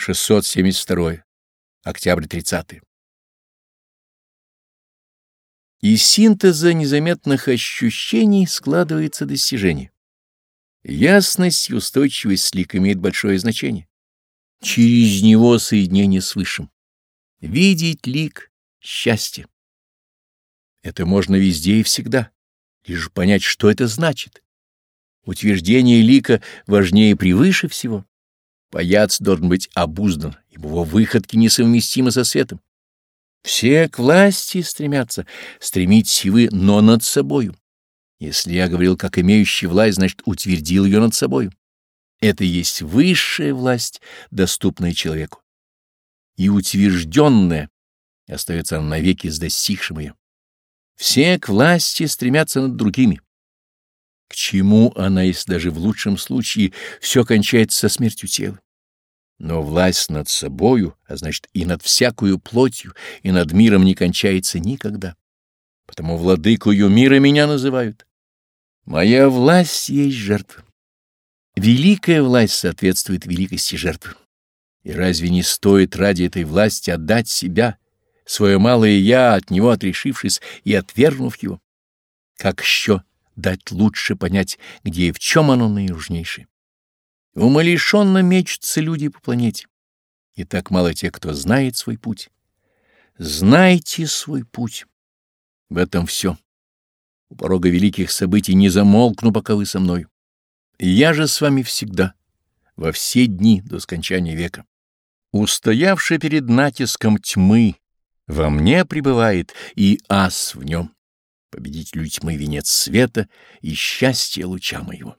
672. Октябрь 30. Из синтеза незаметных ощущений складывается достижение. Ясность и устойчивость слик имеет большое значение. Через него соединение с Высшим. Видеть лик — счастье. Это можно везде и всегда, лишь понять, что это значит. Утверждение лика важнее превыше всего. Паяц должен быть обуздан, ибо его выходки несовместимы со светом. Все к власти стремятся, стремить вы, но над собою. Если я говорил как имеющий власть, значит, утвердил ее над собою. Это и есть высшая власть, доступная человеку. И утвержденная остается она навеки с достигшим ее. Все к власти стремятся над другими. К чему она, если даже в лучшем случае все кончается со смертью тела? Но власть над собою, а значит и над всякую плотью, и над миром не кончается никогда. Потому владыкою мира меня называют. Моя власть есть жертва. Великая власть соответствует великости жертвы. И разве не стоит ради этой власти отдать себя, свое малое «я», от него отрешившись и отвергнув его? Как еще дать лучше понять, где и в чем оно наинужнейшее? Умалишенно мечутся люди по планете. И так мало тех, кто знает свой путь. Знайте свой путь. В этом все. У порога великих событий не замолкну, пока вы со мной. Я же с вами всегда, во все дни до скончания века. Устоявший перед натиском тьмы, во мне пребывает и ас в нем, победителю тьмы венец света и счастья луча моего.